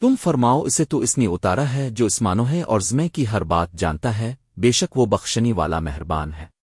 تم فرماؤ، اسے تو اس نے اتارا ہے جو اسمانو ہے اور زمے کی ہر بات جانتا ہے، بے شک وہ بخشنی والا مہربان ہے۔